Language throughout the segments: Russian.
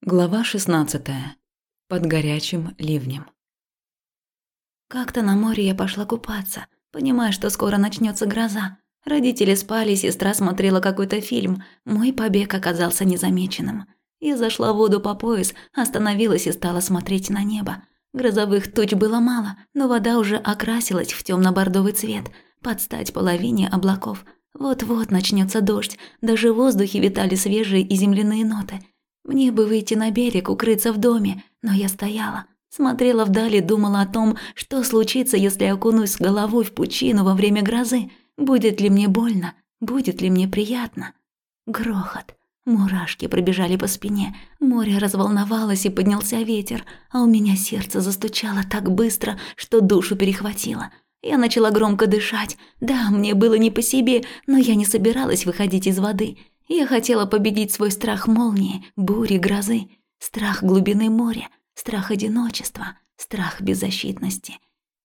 Глава 16. Под горячим ливнем. Как-то на море я пошла купаться, понимая, что скоро начнется гроза. Родители спали, сестра смотрела какой-то фильм. Мой побег оказался незамеченным. Я зашла в воду по пояс, остановилась и стала смотреть на небо. Грозовых туч было мало, но вода уже окрасилась в темно бордовый цвет, под стать половине облаков. Вот-вот начнется дождь, даже в воздухе витали свежие и земляные ноты – мне бы выйти на берег, укрыться в доме, но я стояла, смотрела вдали, думала о том, что случится, если окунусь с головой в пучину во время грозы. Будет ли мне больно? Будет ли мне приятно? Грохот. Мурашки пробежали по спине, море разволновалось и поднялся ветер, а у меня сердце застучало так быстро, что душу перехватило. Я начала громко дышать. Да, мне было не по себе, но я не собиралась выходить из воды. Я хотела победить свой страх молнии, бури, грозы, страх глубины моря, страх одиночества, страх беззащитности.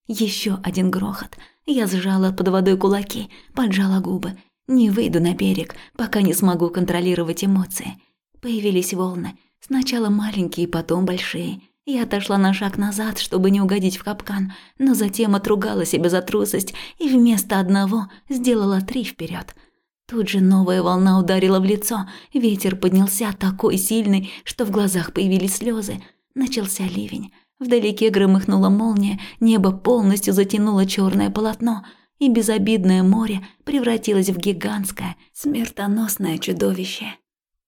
Еще один грохот. Я сжала под водой кулаки, поджала губы. Не выйду на берег, пока не смогу контролировать эмоции. Появились волны, сначала маленькие, потом большие. Я отошла на шаг назад, чтобы не угодить в капкан, но затем отругала себя за трусость и вместо одного сделала три вперед. Тут же новая волна ударила в лицо, ветер поднялся такой сильный, что в глазах появились слезы. Начался ливень. Вдалеке громыхнула молния, небо полностью затянуло черное полотно, и безобидное море превратилось в гигантское, смертоносное чудовище.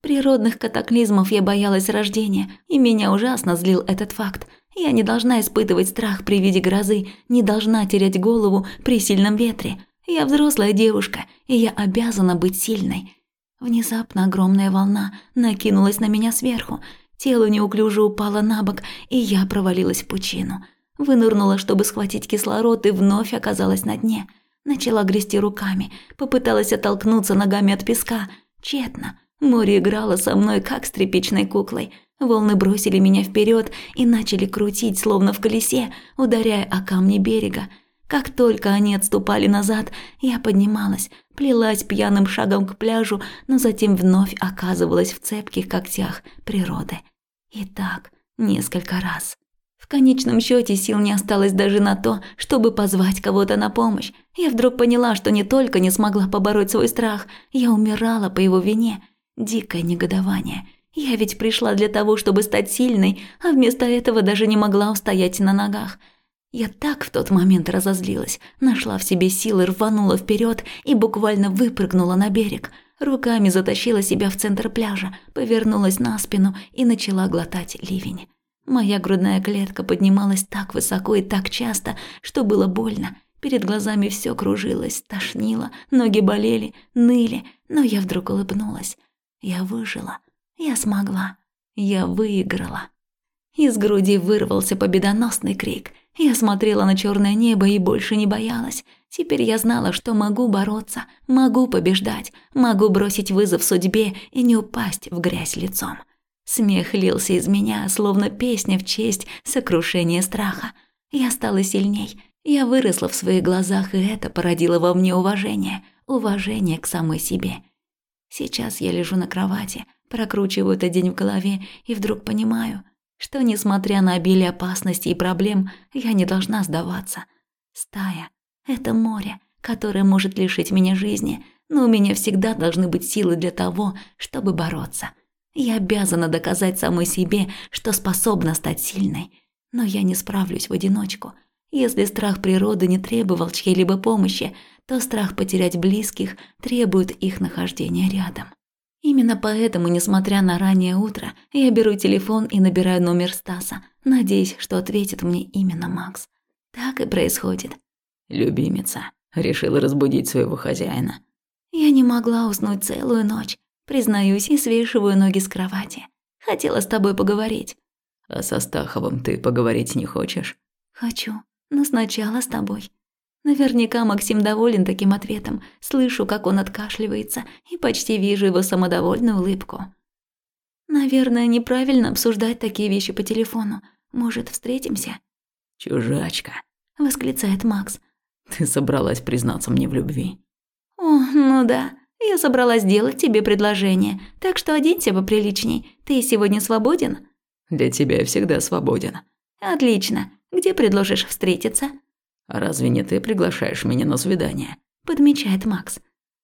Природных катаклизмов я боялась рождения, и меня ужасно злил этот факт. Я не должна испытывать страх при виде грозы, не должна терять голову при сильном ветре. Я взрослая девушка, и я обязана быть сильной. Внезапно огромная волна накинулась на меня сверху. Тело неуклюже упало на бок, и я провалилась в пучину. Вынырнула, чтобы схватить кислород, и вновь оказалась на дне. Начала грести руками, попыталась оттолкнуться ногами от песка. Тщетно. Море играло со мной, как с тряпичной куклой. Волны бросили меня вперед и начали крутить, словно в колесе, ударяя о камни берега. Как только они отступали назад, я поднималась, плелась пьяным шагом к пляжу, но затем вновь оказывалась в цепких когтях природы. И так несколько раз. В конечном счете сил не осталось даже на то, чтобы позвать кого-то на помощь. Я вдруг поняла, что не только не смогла побороть свой страх, я умирала по его вине. Дикое негодование. Я ведь пришла для того, чтобы стать сильной, а вместо этого даже не могла устоять на ногах – я так в тот момент разозлилась, нашла в себе силы, рванула вперед и буквально выпрыгнула на берег. Руками затащила себя в центр пляжа, повернулась на спину и начала глотать ливень. Моя грудная клетка поднималась так высоко и так часто, что было больно. Перед глазами все кружилось, тошнило, ноги болели, ныли, но я вдруг улыбнулась. Я выжила. Я смогла. Я выиграла. Из груди вырвался победоносный крик – я смотрела на черное небо и больше не боялась. Теперь я знала, что могу бороться, могу побеждать, могу бросить вызов судьбе и не упасть в грязь лицом. Смех лился из меня, словно песня в честь сокрушения страха. Я стала сильней. Я выросла в своих глазах, и это породило во мне уважение, уважение к самой себе. Сейчас я лежу на кровати, прокручиваю этот день в голове и вдруг понимаю – что, несмотря на обилие опасностей и проблем, я не должна сдаваться. Стая – это море, которое может лишить меня жизни, но у меня всегда должны быть силы для того, чтобы бороться. Я обязана доказать самой себе, что способна стать сильной. Но я не справлюсь в одиночку. Если страх природы не требовал чьей-либо помощи, то страх потерять близких требует их нахождения рядом. Именно поэтому, несмотря на раннее утро, я беру телефон и набираю номер Стаса, надеясь, что ответит мне именно Макс. Так и происходит. «Любимица, решила разбудить своего хозяина». Я не могла уснуть целую ночь. Признаюсь и свешиваю ноги с кровати. Хотела с тобой поговорить. А со Стаховым ты поговорить не хочешь? Хочу, но сначала с тобой. Наверняка Максим доволен таким ответом. Слышу, как он откашливается, и почти вижу его самодовольную улыбку. Наверное, неправильно обсуждать такие вещи по телефону. Может, встретимся? Чужачка, восклицает Макс. Ты собралась признаться мне в любви? О, ну да. Я собралась сделать тебе предложение, так что оденься поприличней. Ты сегодня свободен?» «Для тебя я всегда свободен». «Отлично. Где предложишь встретиться?» «А разве не ты приглашаешь меня на свидание?» Подмечает Макс.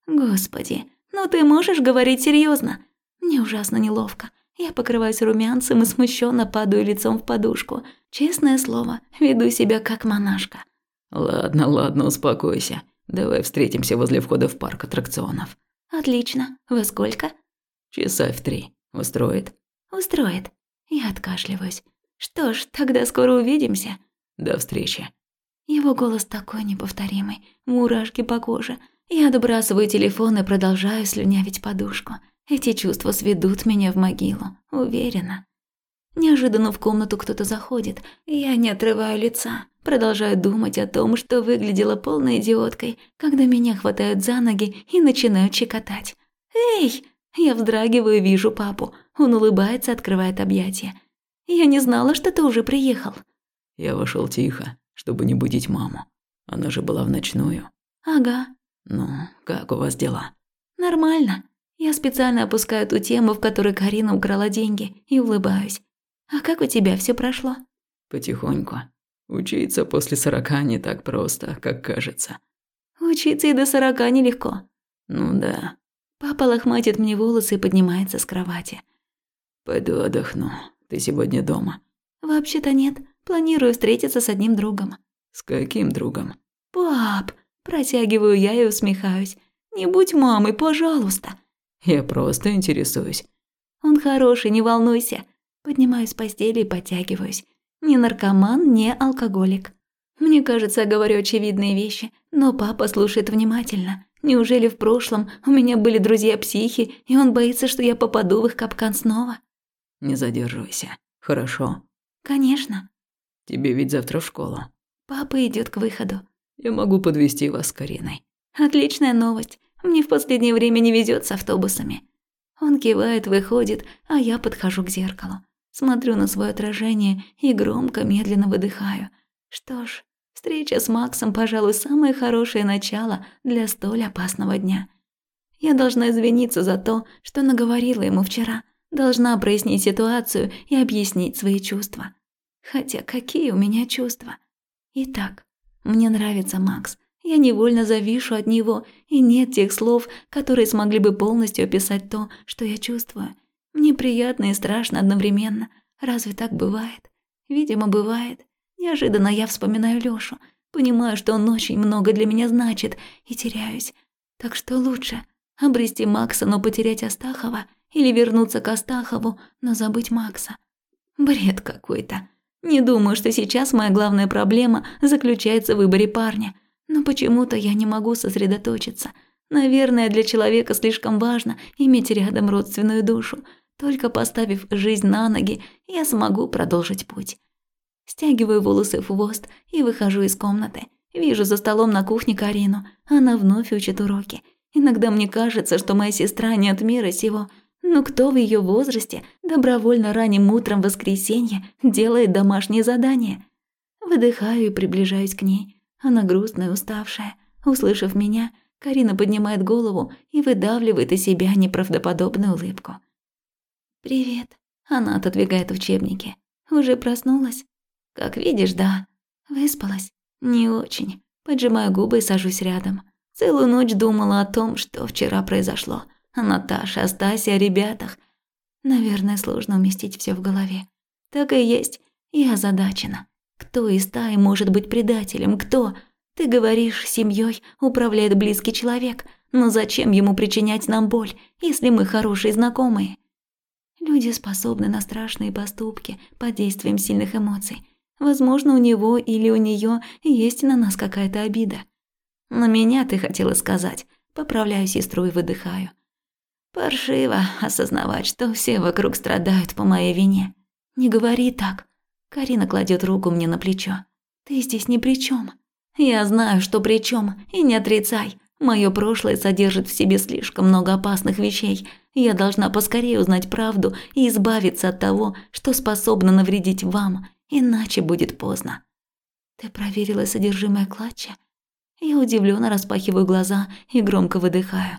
«Господи, ну ты можешь говорить серьезно? Мне ужасно неловко. Я покрываюсь румянцем и смущенно падаю лицом в подушку. Честное слово, веду себя как монашка. Ладно, ладно, успокойся. Давай встретимся возле входа в парк аттракционов. Отлично. Во сколько? Часа в три. Устроит? Устроит. Я откашливаюсь. Что ж, тогда скоро увидимся. До встречи. Его голос такой неповторимый, мурашки по коже. Я отбрасываю телефон и продолжаю слюнявить подушку. Эти чувства сведут меня в могилу, уверена. Неожиданно в комнату кто-то заходит, я не отрываю лица, продолжаю думать о том, что выглядела полной идиоткой, когда меня хватают за ноги и начинают чекотать. «Эй!» Я вздрагиваю и вижу папу. Он улыбается, открывает объятия. «Я не знала, что ты уже приехал». Я вошел тихо, чтобы не будить маму. Она же была в ночную. «Ага». «Ну, как у вас дела?» «Нормально. Я специально опускаю ту тему, в которой Карина украла деньги, и улыбаюсь. «А как у тебя все прошло?» «Потихоньку. Учиться после сорока не так просто, как кажется». «Учиться и до сорока нелегко». «Ну да». Папа лохматит мне волосы и поднимается с кровати. «Пойду отдохну. Ты сегодня дома?» «Вообще-то нет. Планирую встретиться с одним другом». «С каким другом?» «Пап!» Протягиваю я и усмехаюсь. «Не будь мамой, пожалуйста. Я просто интересуюсь. Он хороший, не волнуйся. Поднимаюсь с постели и подтягиваюсь. Ни наркоман, ни алкоголик. Мне кажется, я говорю очевидные вещи, но папа слушает внимательно. Неужели в прошлом у меня были друзья-психи, и он боится, что я попаду в их капкан снова? Не задерживайся. Хорошо. Конечно. Тебе ведь завтра в школу. Папа идет к выходу. Я могу подвести вас с Кариной. Отличная новость. Мне в последнее время не везет с автобусами. Он кивает, выходит, а я подхожу к зеркалу. Смотрю на свое отражение и громко, медленно выдыхаю. Что ж, встреча с Максом, пожалуй, самое хорошее начало для столь опасного дня. Я должна извиниться за то, что наговорила ему вчера. Должна прояснить ситуацию и объяснить свои чувства. Хотя какие у меня чувства? Итак, мне нравится Макс. Я невольно завишу от него, и нет тех слов, которые смогли бы полностью описать то, что я чувствую. Мне приятно и страшно одновременно. Разве так бывает? Видимо, бывает. Неожиданно я вспоминаю Лёшу, понимаю, что он очень много для меня значит, и теряюсь. Так что лучше? Обрести Макса, но потерять Астахова? Или вернуться к Астахову, но забыть Макса? Бред какой-то. Не думаю, что сейчас моя главная проблема заключается в выборе парня – но почему-то я не могу сосредоточиться. Наверное, для человека слишком важно иметь рядом родственную душу. Только поставив жизнь на ноги, я смогу продолжить путь. Стягиваю волосы в хвост и выхожу из комнаты. Вижу за столом на кухне Карину. Она вновь учит уроки. Иногда мне кажется, что моя сестра не от мира сего. Но кто в ее возрасте добровольно ранним утром в воскресенье делает домашние задания? Выдыхаю и приближаюсь к ней. Она грустная, уставшая. Услышав меня, Карина поднимает голову и выдавливает из себя неправдоподобную улыбку. «Привет». Она отодвигает учебники. «Уже проснулась?» «Как видишь, да». «Выспалась?» «Не очень». Поджимаю губы и сажусь рядом. Целую ночь думала о том, что вчера произошло. О Наташе, о ребятах. Наверное, сложно уместить все в голове. Так и есть. Я озадачена. Кто из стаи может быть предателем? Кто? Ты говоришь, семьей управляет близкий человек, но зачем ему причинять нам боль, если мы хорошие знакомые? Люди способны на страшные поступки под действием сильных эмоций. Возможно, у него или у нее есть на нас какая-то обида. На меня ты хотела сказать. Поправляю сестру и выдыхаю. Паршиво осознавать, что все вокруг страдают по моей вине. Не говори так. Карина кладет руку мне на плечо. «Ты здесь ни при чем. Я знаю, что при чем, и не отрицай. Мое прошлое содержит в себе слишком много опасных вещей. Я должна поскорее узнать правду и избавиться от того, что способно навредить вам, иначе будет поздно». «Ты проверила содержимое клатча?» Я удивленно распахиваю глаза и громко выдыхаю.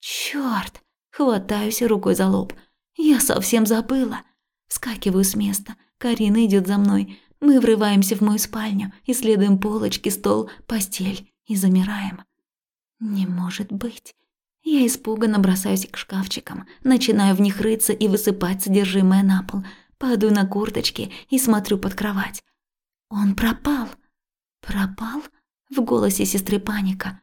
Чёрт! Хватаюсь рукой за лоб. Я совсем забыла. Скакиваю с места. Карина идет за мной. Мы врываемся в мою спальню, исследуем полочки, стол, постель и замираем. Не может быть. Я испуганно бросаюсь к шкафчикам, начинаю в них рыться и высыпать содержимое на пол, падаю на курточки и смотрю под кровать. Он пропал. Пропал? В голосе сестры паника.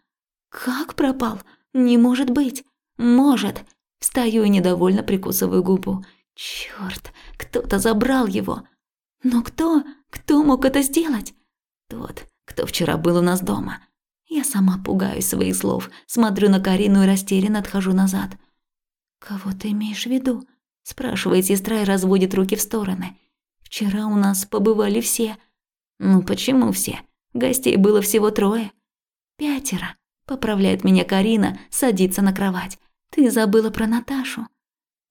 Как пропал? Не может быть. Может. Встаю и недовольно прикусываю губу. Чёрт, кто-то забрал его. Но кто? Кто мог это сделать? Тот, кто вчера был у нас дома. Я сама пугаюсь своих слов, смотрю на Карину и растерянно отхожу назад. «Кого ты имеешь в виду?» – спрашивает сестра и разводит руки в стороны. «Вчера у нас побывали все». «Ну почему все? Гостей было всего трое». «Пятеро», – поправляет меня Карина, садится на кровать. «Ты забыла про Наташу».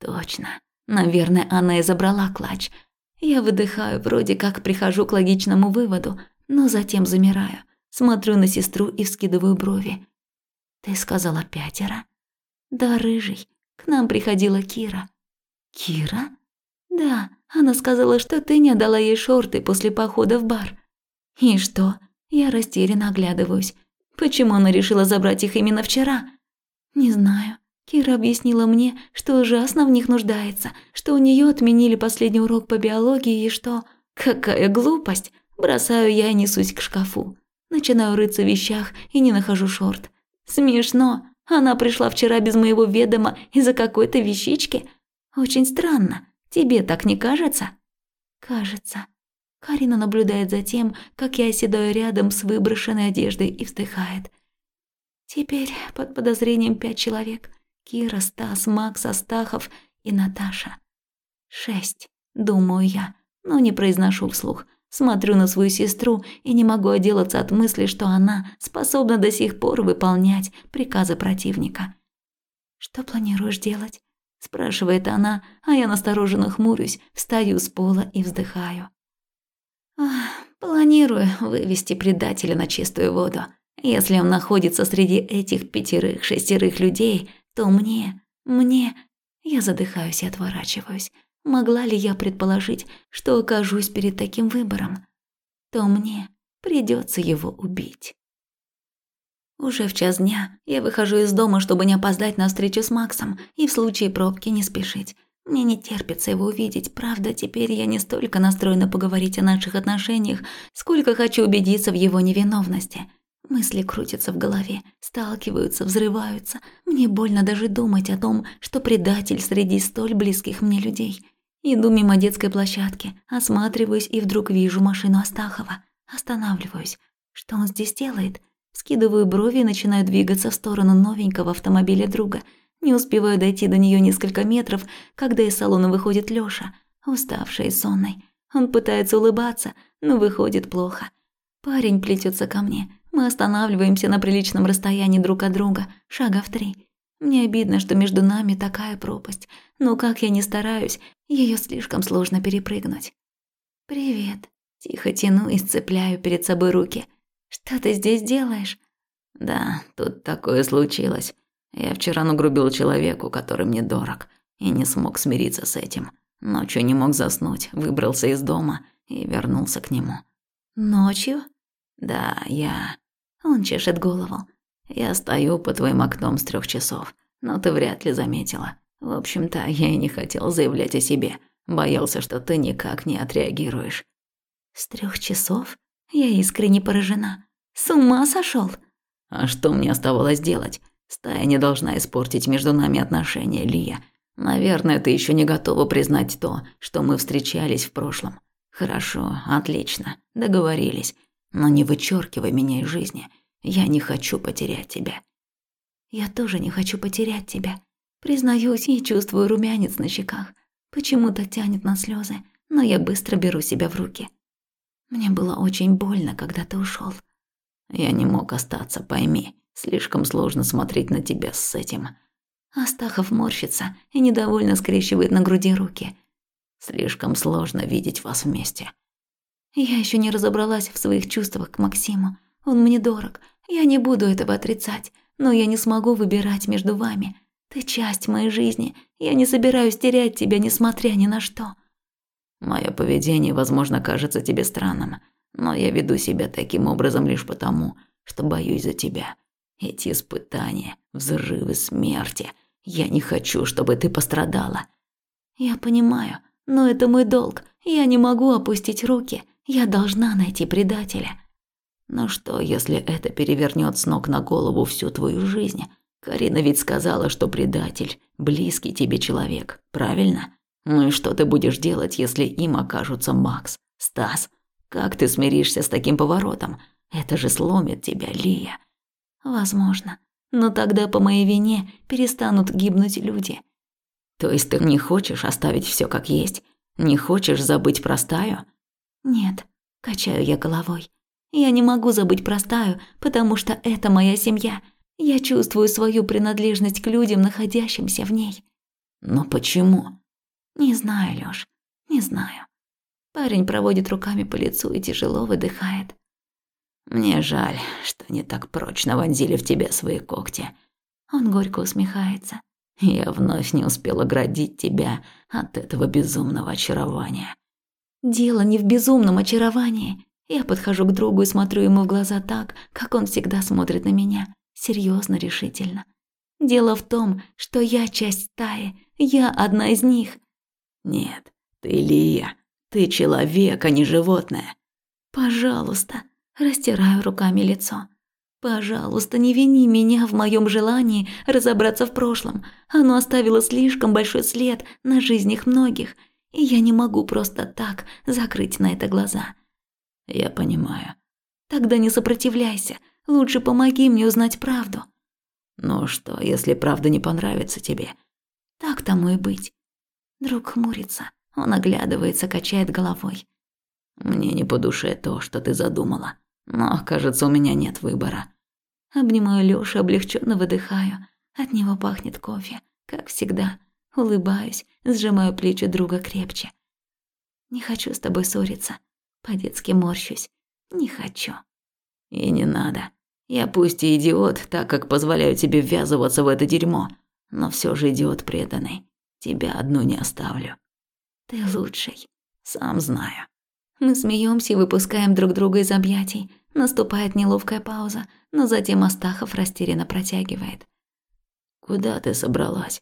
«Точно. Наверное, она и забрала клатч. Я выдыхаю, вроде как прихожу к логичному выводу, но затем замираю. Смотрю на сестру и вскидываю брови. «Ты сказала пятеро?» «Да, рыжий. К нам приходила Кира». «Кира?» «Да, она сказала, что ты не отдала ей шорты после похода в бар». «И что?» Я растерянно оглядываюсь. «Почему она решила забрать их именно вчера?» «Не знаю. Кира объяснила мне, что ужасно в них нуждается, что у нее отменили последний урок по биологии и что... Какая глупость! Бросаю я и несусь к шкафу. Начинаю рыться в вещах и не нахожу шорт. Смешно. Она пришла вчера без моего ведома из-за какой-то вещички. Очень странно. Тебе так не кажется? Кажется. Карина наблюдает за тем, как я оседаю рядом с выброшенной одеждой и вздыхает. Теперь под подозрением пять человек. Кира, Стас, Макс, Астахов и Наташа. Шесть, думаю я, но не произношу вслух – Смотрю на свою сестру и не могу отделаться от мысли, что она способна до сих пор выполнять приказы противника. «Что планируешь делать?» – спрашивает она, а я настороженно хмурюсь, встаю с пола и вздыхаю. «Планирую вывести предателя на чистую воду. Если он находится среди этих пятерых-шестерых людей, то мне, мне...» Я задыхаюсь и отворачиваюсь. Могла ли я предположить, что окажусь перед таким выбором? То мне придется его убить. Уже в час дня я выхожу из дома, чтобы не опоздать на встречу с Максом и в случае пробки не спешить. Мне не терпится его увидеть, правда, теперь я не столько настроена поговорить о наших отношениях, сколько хочу убедиться в его невиновности. Мысли крутятся в голове, сталкиваются, взрываются. Мне больно даже думать о том, что предатель среди столь близких мне людей – Иду мимо детской площадки, осматриваюсь и вдруг вижу машину Астахова. Останавливаюсь. Что он здесь делает? Скидываю брови и начинаю двигаться в сторону новенького автомобиля друга. Не успеваю дойти до нее несколько метров, когда из салона выходит Лёша, уставший и сонный. Он пытается улыбаться, но выходит плохо. Парень плетется ко мне. Мы останавливаемся на приличном расстоянии друг от друга, шага в три. Мне обидно, что между нами такая пропасть, но как я ни стараюсь, ее слишком сложно перепрыгнуть. «Привет», – тихо тяну и сцепляю перед собой руки. «Что ты здесь делаешь?» «Да, тут такое случилось. Я вчера нагрубил человеку, который мне дорог, и не смог смириться с этим. Ночью не мог заснуть, выбрался из дома и вернулся к нему». «Ночью?» «Да, я...» Он чешет голову. Я стою по твоим окном с трех часов, но ты вряд ли заметила. В общем-то, я и не хотел заявлять о себе. Боялся, что ты никак не отреагируешь. С трех часов? Я искренне поражена. С ума сошел? А что мне оставалось делать? Стая не должна испортить между нами отношения, Лия. Наверное, ты еще не готова признать то, что мы встречались в прошлом. Хорошо, отлично, договорились. Но не вычеркивай меня из жизни. Я не хочу потерять тебя. Я тоже не хочу потерять тебя. Признаюсь и чувствую румянец на щеках. Почему-то тянет на слезы, но я быстро беру себя в руки. Мне было очень больно, когда ты ушел. Я не мог остаться, пойми. Слишком сложно смотреть на тебя с этим. Астахов морщится и недовольно скрещивает на груди руки. Слишком сложно видеть вас вместе. Я еще не разобралась в своих чувствах к Максиму. Он мне дорог. Я не буду этого отрицать, но я не смогу выбирать между вами. Ты часть моей жизни. Я не собираюсь терять тебя, несмотря ни на что. Мое поведение, возможно, кажется тебе странным, но я веду себя таким образом лишь потому, что боюсь за тебя. Эти испытания, взрывы смерти. Я не хочу, чтобы ты пострадала. Я понимаю, но это мой долг. Я не могу опустить руки. Я должна найти предателя. Но что, если это перевернет с ног на голову всю твою жизнь? Карина ведь сказала, что предатель – близкий тебе человек, правильно? Ну и что ты будешь делать, если им окажутся Макс, Стас? Как ты смиришься с таким поворотом? Это же сломит тебя, Лия. Возможно. Но тогда по моей вине перестанут гибнуть люди. То есть ты не хочешь оставить все как есть? Не хочешь забыть про стаю? Нет, качаю я головой. Я не могу забыть про стаю, потому что это моя семья. Я чувствую свою принадлежность к людям, находящимся в ней. Но почему? Не знаю, Лёш, не знаю. Парень проводит руками по лицу и тяжело выдыхает. Мне жаль, что не так прочно вонзили в тебя свои когти. Он горько усмехается. Я вновь не успела оградить тебя от этого безумного очарования. Дело не в безумном очаровании. Я подхожу к другу и смотрю ему в глаза так, как он всегда смотрит на меня, серьезно, решительно. Дело в том, что я часть стаи, я одна из них. Нет, ты Лия, ты человек, а не животное. Пожалуйста, растираю руками лицо. Пожалуйста, не вини меня в моем желании разобраться в прошлом. Оно оставило слишком большой след на жизнях многих, и я не могу просто так закрыть на это глаза. Я понимаю. Тогда не сопротивляйся. Лучше помоги мне узнать правду. Ну что, если правда не понравится тебе? Так тому и быть. Друг хмурится. Он оглядывается, качает головой. Мне не по душе то, что ты задумала. Но, кажется, у меня нет выбора. Обнимаю Лёшу, облегченно выдыхаю. От него пахнет кофе, как всегда. Улыбаюсь, сжимаю плечи друга крепче. Не хочу с тобой ссориться. По-детски морщусь. Не хочу. И не надо. Я пусть и идиот, так как позволяю тебе ввязываться в это дерьмо, но все же идиот преданный. Тебя одну не оставлю. Ты лучший. Сам знаю. Мы смеемся и выпускаем друг друга из объятий. Наступает неловкая пауза, но затем Астахов растерянно протягивает. «Куда ты собралась?»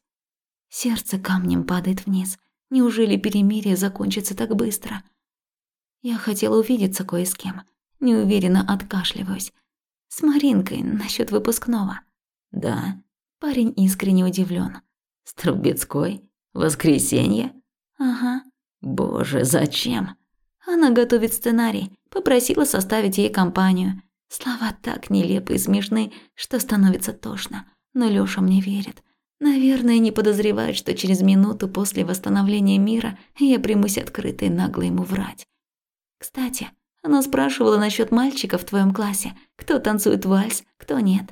Сердце камнем падает вниз. Неужели перемирие закончится так быстро? Я хотела увидеться кое с кем. Неуверенно откашливаюсь. С Маринкой насчет выпускного. Да. Парень искренне удивлен. С Трубецкой? Воскресенье? Ага. Боже, зачем? Она готовит сценарий, попросила составить ей компанию. Слова так нелепы и смешны, что становится тошно. Но Лёша мне верит. Наверное, не подозревает, что через минуту после восстановления мира я примусь открыто и нагло ему врать. Кстати, она спрашивала насчет мальчиков в твоем классе, кто танцует вальс, кто нет.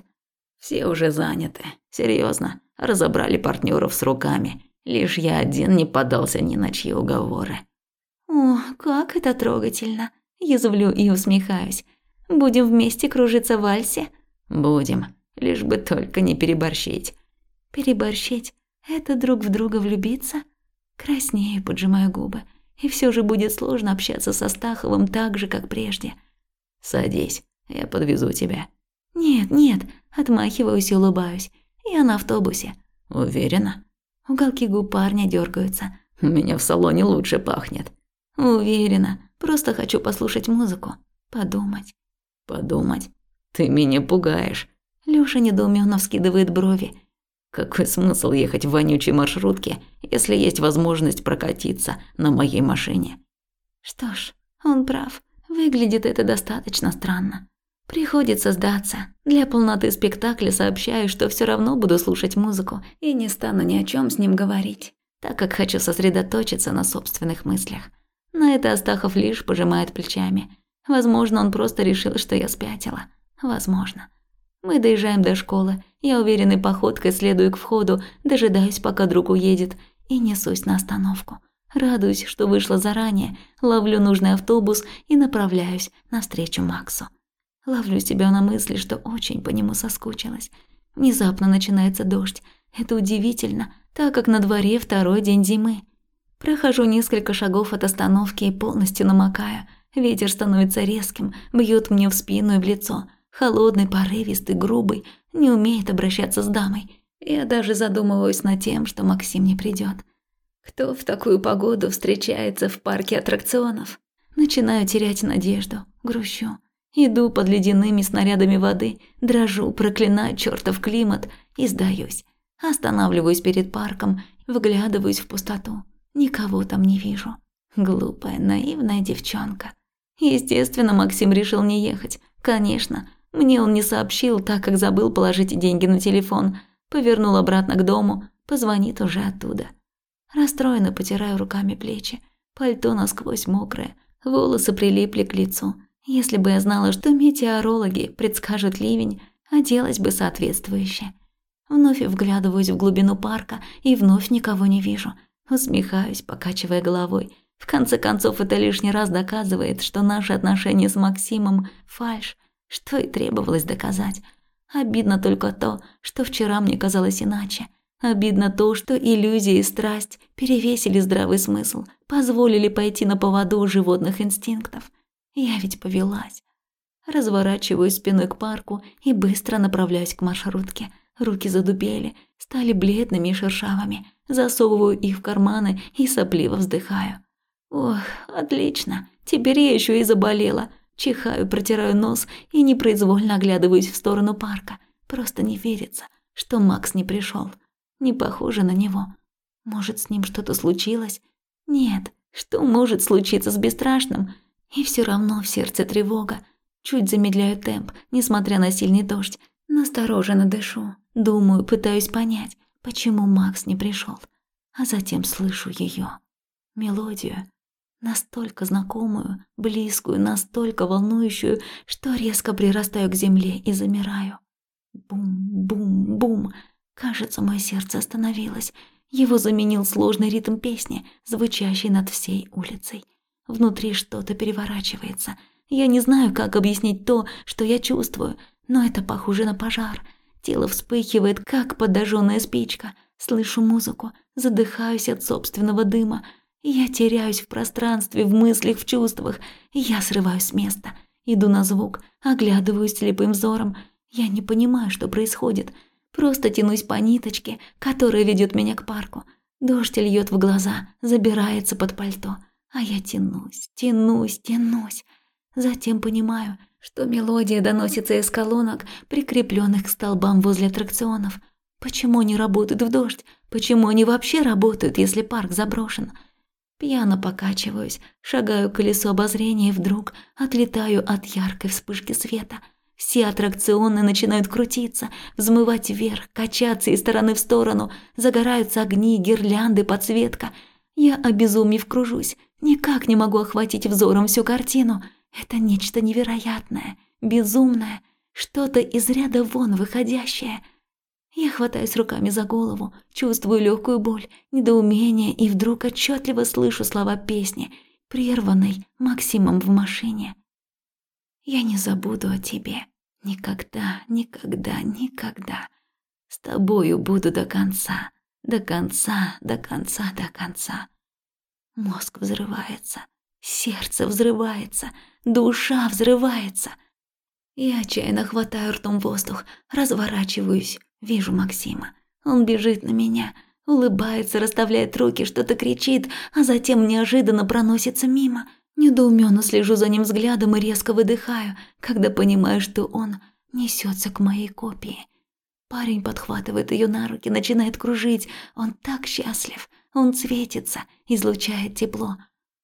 Все уже заняты. Серьезно, разобрали партнеров с руками. Лишь я один не подался ни на чьи уговоры. О, как это трогательно. Язвлю и усмехаюсь. Будем вместе кружиться в вальсе? Будем, лишь бы только не переборщить. Переборщить? Это друг в друга влюбиться? Краснею, поджимаю губы. И все же будет сложно общаться со Стаховым так же, как прежде. Садись, я подвезу тебя. Нет, нет, отмахиваюсь и улыбаюсь. Я на автобусе. Уверена? Уголки губ парня дергаются. У меня в салоне лучше пахнет. Уверена, просто хочу послушать музыку, подумать. Подумать? Ты меня пугаешь. Лёша недоуменно вскидывает брови. Какой смысл ехать в вонючей маршрутке, если есть возможность прокатиться на моей машине? Что ж, он прав. Выглядит это достаточно странно. Приходится сдаться. Для полноты спектакля сообщаю, что все равно буду слушать музыку и не стану ни о чем с ним говорить, так как хочу сосредоточиться на собственных мыслях. На это Астахов лишь пожимает плечами. Возможно, он просто решил, что я спятила. Возможно. Мы доезжаем до школы. Я уверенной походкой следую к входу, дожидаюсь, пока друг уедет, и несусь на остановку. Радуюсь, что вышла заранее, ловлю нужный автобус и направляюсь навстречу Максу. Ловлю себя на мысли, что очень по нему соскучилась. Внезапно начинается дождь. Это удивительно, так как на дворе второй день зимы. Прохожу несколько шагов от остановки и полностью намокаю. Ветер становится резким, бьет мне в спину и в лицо. Холодный, порывистый, грубый, не умеет обращаться с дамой. Я даже задумываюсь над тем, что Максим не придет. Кто в такую погоду встречается в парке аттракционов? Начинаю терять надежду, грущу. Иду под ледяными снарядами воды, дрожу, проклинаю чертов климат и сдаюсь. Останавливаюсь перед парком, вглядываюсь в пустоту. Никого там не вижу. Глупая, наивная девчонка. Естественно, Максим решил не ехать. Конечно, мне он не сообщил, так как забыл положить деньги на телефон. Повернул обратно к дому, позвонит уже оттуда. Расстроенно потираю руками плечи. Пальто насквозь мокрое, волосы прилипли к лицу. Если бы я знала, что метеорологи предскажут ливень, оделась бы соответствующе. Вновь вглядываюсь в глубину парка и вновь никого не вижу. Усмехаюсь, покачивая головой. В конце концов, это лишний раз доказывает, что наши отношения с Максимом – фальшь, что и требовалось доказать. Обидно только то, что вчера мне казалось иначе. Обидно то, что иллюзия и страсть перевесили здравый смысл, позволили пойти на поводу у животных инстинктов. Я ведь повелась. Разворачиваюсь спиной к парку и быстро направляюсь к маршрутке. Руки задубели, стали бледными и шершавыми. Засовываю их в карманы и сопливо вздыхаю. Ох, отлично, теперь я еще и заболела. Чихаю, протираю нос и непроизвольно оглядываюсь в сторону парка. Просто не верится, что Макс не пришел. Не похоже на него. Может, с ним что-то случилось? Нет, что может случиться с бесстрашным? И все равно в сердце тревога. Чуть замедляю темп, несмотря на сильный дождь. Настороженно дышу, думаю, пытаюсь понять, почему Макс не пришел. А затем слышу ее мелодию, настолько знакомую, близкую, настолько волнующую, что резко прирастаю к земле и замираю. Бум-бум-бум. Кажется, мое сердце остановилось. Его заменил сложный ритм песни, звучащий над всей улицей. Внутри что-то переворачивается. Я не знаю, как объяснить то, что я чувствую, но это похоже на пожар. Тело вспыхивает, как подожженная спичка. Слышу музыку, задыхаюсь от собственного дыма. Я теряюсь в пространстве, в мыслях, в чувствах. Я срываюсь с места. Иду на звук, оглядываюсь слепым взором. Я не понимаю, что происходит. Просто тянусь по ниточке, которая ведет меня к парку. Дождь льет в глаза, забирается под пальто. А я тянусь, тянусь, тянусь. Затем понимаю, что мелодия доносится из колонок, прикрепленных к столбам возле аттракционов. Почему они работают в дождь? Почему они вообще работают, если парк заброшен? Пьяно покачиваюсь, шагаю к колесу обозрения и вдруг отлетаю от яркой вспышки света. Все аттракционы начинают крутиться, взмывать вверх, качаться из стороны в сторону, загораются огни, гирлянды, подсветка. Я, обезумев, кружусь, никак не могу охватить взором всю картину. Это нечто невероятное, безумное, что-то из ряда вон выходящее – я хватаюсь руками за голову, чувствую легкую боль, недоумение и вдруг отчетливо слышу слова песни, прерванной Максимом в машине. «Я не забуду о тебе. Никогда, никогда, никогда. С тобою буду до конца, до конца, до конца, до конца». Мозг взрывается, сердце взрывается, душа взрывается. Я отчаянно хватаю ртом воздух, разворачиваюсь, Вижу Максима. Он бежит на меня, улыбается, расставляет руки, что-то кричит, а затем неожиданно проносится мимо. Недоуменно слежу за ним взглядом и резко выдыхаю, когда понимаю, что он несется к моей копии. Парень подхватывает ее на руки, начинает кружить. Он так счастлив. Он светится, излучает тепло.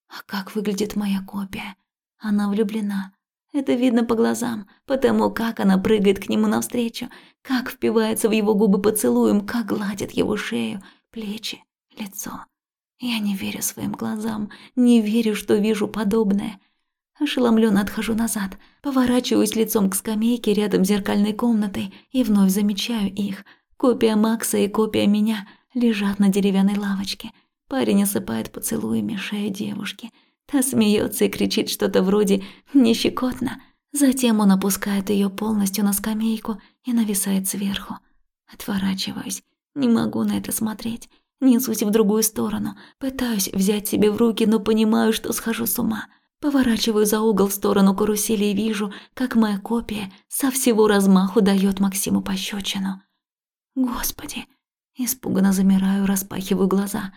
А как выглядит моя копия? Она влюблена. Это видно по глазам, потому как она прыгает к нему навстречу, как впивается в его губы поцелуем, как гладит его шею, плечи, лицо. Я не верю своим глазам, не верю, что вижу подобное. Ошеломленно отхожу назад, поворачиваюсь лицом к скамейке рядом с зеркальной комнатой и вновь замечаю их. Копия Макса и копия меня лежат на деревянной лавочке. Парень осыпает поцелуями шею девушки – Та смеется и кричит что-то вроде «не щекотно». Затем он опускает ее полностью на скамейку и нависает сверху. Отворачиваюсь. Не могу на это смотреть. Несусь в другую сторону, пытаюсь взять себя в руки, но понимаю, что схожу с ума. Поворачиваю за угол в сторону карусели и вижу, как моя копия со всего размаху дает Максиму пощечину. Господи! Испуганно замираю, распахиваю глаза.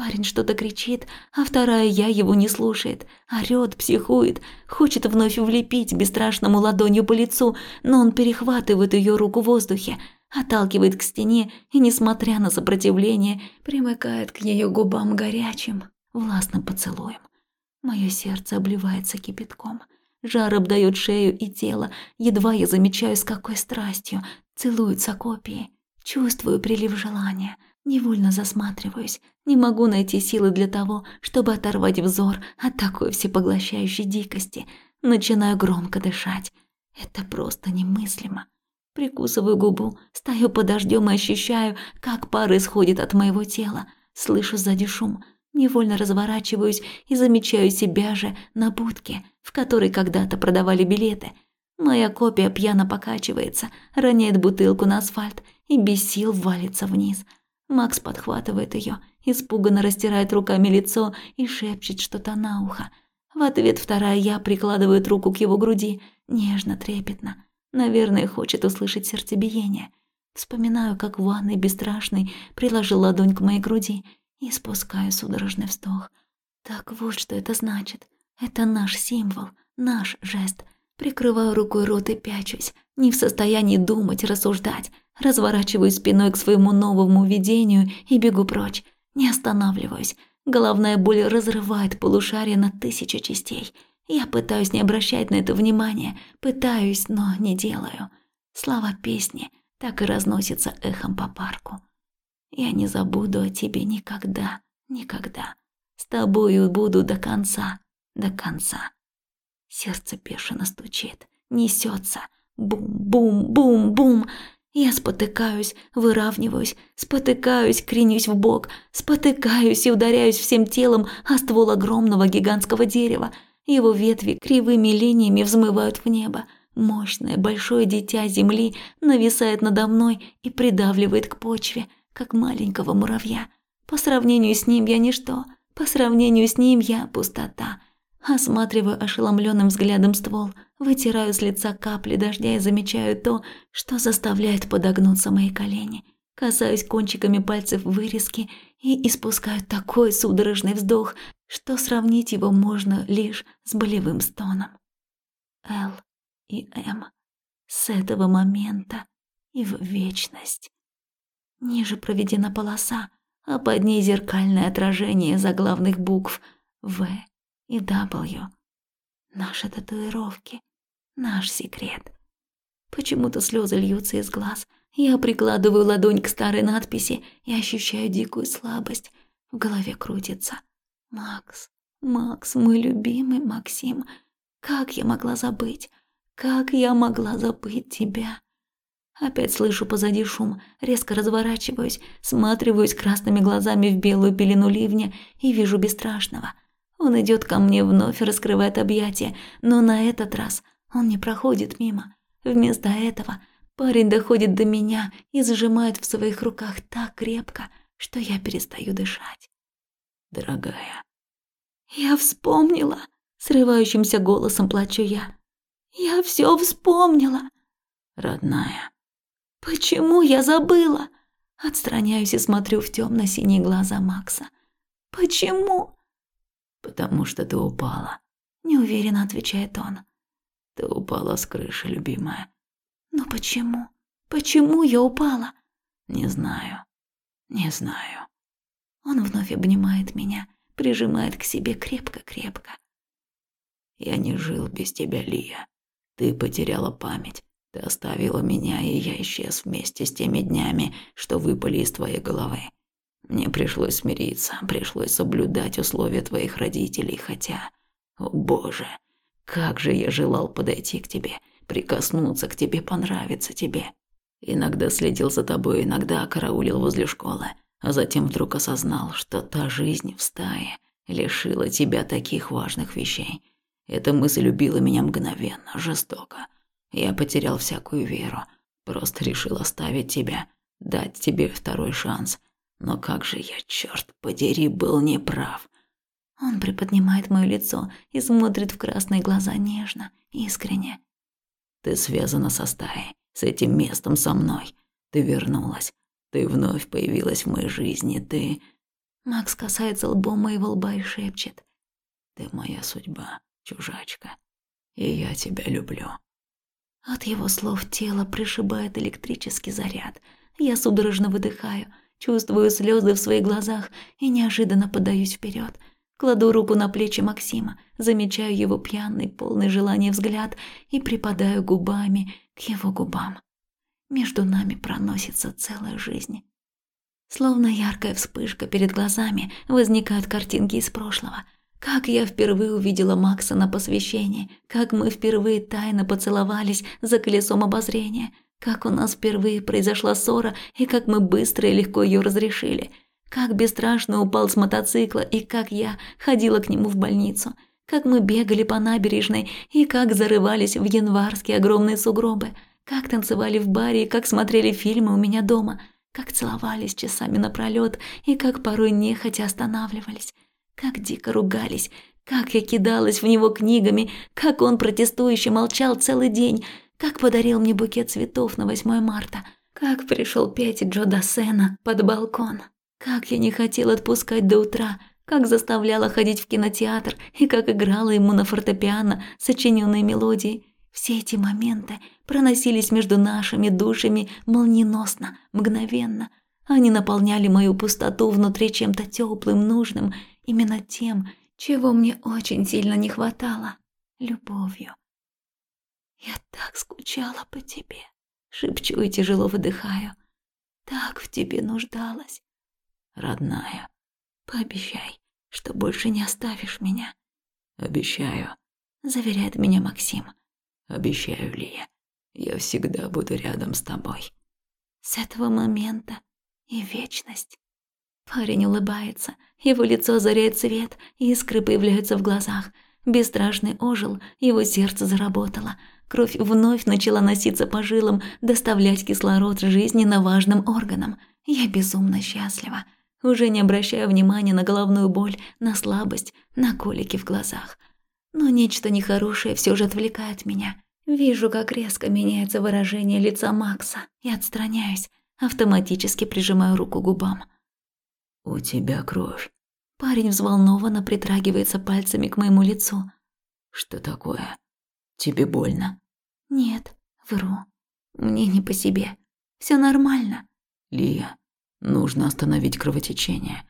Парень что-то кричит, а вторая я его не слушает. Орёт, психует, хочет вновь влепить бесстрашному ладонью по лицу, но он перехватывает ее руку в воздухе, отталкивает к стене и, несмотря на сопротивление, примыкает к ее губам горячим, властным поцелуем. Мое сердце обливается кипятком. Жар обдает шею и тело, едва я замечаю, с какой страстью целуются копии. Чувствую прилив желания, невольно засматриваюсь, не могу найти силы для того, чтобы оторвать взор от такой всепоглощающей дикости. Начинаю громко дышать. Это просто немыслимо. Прикусываю губу, стою под дождем и ощущаю, как пар исходит от моего тела. Слышу сзади шум, невольно разворачиваюсь и замечаю себя же на будке, в которой когда-то продавали билеты. Моя копия пьяно покачивается, роняет бутылку на асфальт и без сил валится вниз. Макс подхватывает ее, испуганно растирает руками лицо и шепчет что-то на ухо. В ответ вторая я прикладывает руку к его груди, нежно, трепетно. Наверное, хочет услышать сердцебиение. Вспоминаю, как в ванной бесстрашный приложил ладонь к моей груди и спускаю судорожный вздох. Так вот, что это значит. Это наш символ, наш жест. Прикрываю рукой рот и пячусь, не в состоянии думать, рассуждать. Разворачиваюсь спиной к своему новому видению и бегу прочь. Не останавливаюсь. Головная боль разрывает полушарие на тысячи частей – я пытаюсь не обращать на это внимания, пытаюсь, но не делаю. Слова песни так и разносятся эхом по парку. Я не забуду о тебе никогда, никогда. С тобою буду до конца, до конца. Сердце бешено стучит, несется. Бум-бум-бум-бум. Я спотыкаюсь, выравниваюсь, спотыкаюсь, кренюсь в бок, спотыкаюсь и ударяюсь всем телом о ствол огромного гигантского дерева – его ветви кривыми линиями взмывают в небо. Мощное большое дитя земли нависает надо мной и придавливает к почве, как маленького муравья. По сравнению с ним я ничто, по сравнению с ним я пустота. Осматриваю ошеломленным взглядом ствол, вытираю с лица капли дождя и замечаю то, что заставляет подогнуться мои колени. Касаюсь кончиками пальцев вырезки и испускаю такой судорожный вздох, что сравнить его можно лишь с болевым стоном. Л и М. С этого момента и в вечность. Ниже проведена полоса, а под ней зеркальное отражение заглавных букв В и W. Наши татуировки, наш секрет. Почему-то слезы льются из глаз. Я прикладываю ладонь к старой надписи и ощущаю дикую слабость. В голове крутится. Макс, Макс, мой любимый Максим, как я могла забыть? Как я могла забыть тебя? Опять слышу позади шум, резко разворачиваюсь, сматриваюсь красными глазами в белую пелену ливня и вижу бесстрашного. Он идет ко мне вновь, раскрывает объятия, но на этот раз он не проходит мимо. Вместо этого парень доходит до меня и зажимает в своих руках так крепко, что я перестаю дышать дорогая. Я вспомнила, срывающимся голосом плачу я. Я все вспомнила. Родная. Почему я забыла? Отстраняюсь и смотрю в темно-синие глаза Макса. Почему? Потому что ты упала. Неуверенно отвечает он. Ты упала с крыши, любимая. Но почему? Почему я упала? Не знаю. Не знаю. Он вновь обнимает меня, прижимает к себе крепко-крепко. Я не жил без тебя, Лия. Ты потеряла память. Ты оставила меня, и я исчез вместе с теми днями, что выпали из твоей головы. Мне пришлось смириться, пришлось соблюдать условия твоих родителей, хотя... О боже, как же я желал подойти к тебе, прикоснуться к тебе, понравиться тебе. Иногда следил за тобой, иногда караулил возле школы а затем вдруг осознал, что та жизнь в стае лишила тебя таких важных вещей. Эта мысль убила меня мгновенно, жестоко. Я потерял всякую веру, просто решил оставить тебя, дать тебе второй шанс. Но как же я, черт подери, был неправ. Он приподнимает моё лицо и смотрит в красные глаза нежно, искренне. Ты связана со стаей, с этим местом со мной. Ты вернулась. Ты вновь появилась в моей жизни. Ты... Макс касается лбом моего лба и шепчет. Ты моя судьба, чужачка. И я тебя люблю. От его слов тело пришибает электрический заряд. Я судорожно выдыхаю, чувствую слезы в своих глазах и неожиданно подаюсь вперед. Кладу руку на плечи Максима, замечаю его пьяный, полный желания взгляд и припадаю губами к его губам. Между нами проносится целая жизнь. Словно яркая вспышка перед глазами возникают картинки из прошлого. Как я впервые увидела Макса на посвящении, как мы впервые тайно поцеловались за колесом обозрения, как у нас впервые произошла ссора и как мы быстро и легко ее разрешили, как бесстрашно упал с мотоцикла и как я ходила к нему в больницу, как мы бегали по набережной и как зарывались в январские огромные сугробы – как танцевали в баре и как смотрели фильмы у меня дома, как целовались часами напролёт и как порой нехотя останавливались, как дико ругались, как я кидалась в него книгами, как он протестующе молчал целый день, как подарил мне букет цветов на 8 марта, как пришел петь Джо Дассена под балкон, как я не хотела отпускать до утра, как заставляла ходить в кинотеатр и как играла ему на фортепиано сочиненные мелодии. Все эти моменты проносились между нашими душами молниеносно, мгновенно. Они наполняли мою пустоту внутри чем-то теплым, нужным, именно тем, чего мне очень сильно не хватало – любовью. «Я так скучала по тебе», – шепчу и тяжело выдыхаю. «Так в тебе нуждалась». «Родная, пообещай, что больше не оставишь меня». «Обещаю», – заверяет меня Максим. Обещаю, Лия, я всегда буду рядом с тобой. С этого момента и вечность. Парень улыбается, его лицо озаряет свет, искры появляются в глазах. Бесстрашный ожил, его сердце заработало. Кровь вновь начала носиться по жилам, доставлять кислород жизненно важным органам. Я безумно счастлива. Уже не обращаю внимания на головную боль, на слабость, на колики в глазах – но нечто нехорошее все же отвлекает меня. Вижу, как резко меняется выражение лица Макса и отстраняюсь, автоматически прижимаю руку к губам. «У тебя кровь». Парень взволнованно притрагивается пальцами к моему лицу. «Что такое? Тебе больно?» «Нет, вру. Мне не по себе. Все нормально». «Лия, нужно остановить кровотечение».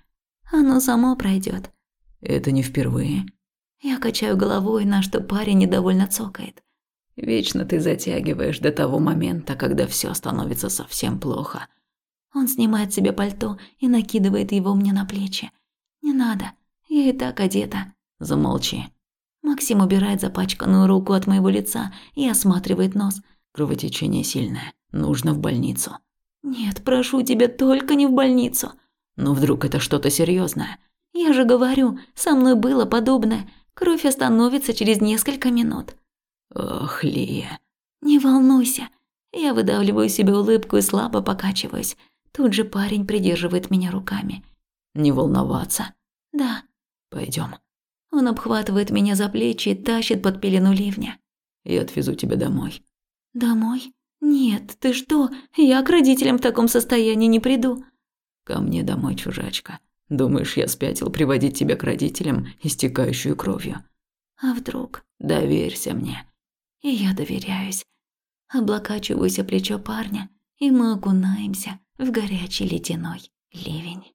«Оно само пройдет. «Это не впервые». Я качаю головой, на что парень недовольно цокает. Вечно ты затягиваешь до того момента, когда все становится совсем плохо. Он снимает себе пальто и накидывает его мне на плечи. Не надо, я и так одета. Замолчи. Максим убирает запачканную руку от моего лица и осматривает нос. Кровотечение сильное, нужно в больницу. Нет, прошу тебя, только не в больницу. Но вдруг это что-то серьезное? Я же говорю, со мной было подобное. Кровь остановится через несколько минут. Ох, Лия. Не волнуйся. Я выдавливаю себе улыбку и слабо покачиваюсь. Тут же парень придерживает меня руками. Не волноваться. Да. Пойдем. Он обхватывает меня за плечи и тащит под пелену ливня. Я отвезу тебя домой. Домой? Нет, ты что? Я к родителям в таком состоянии не приду. Ко мне домой, чужачка. Думаешь, я спятил приводить тебя к родителям, истекающую кровью? А вдруг? Доверься мне. И я доверяюсь. Облокачиваюсь о плечо парня, и мы окунаемся в горячий ледяной ливень.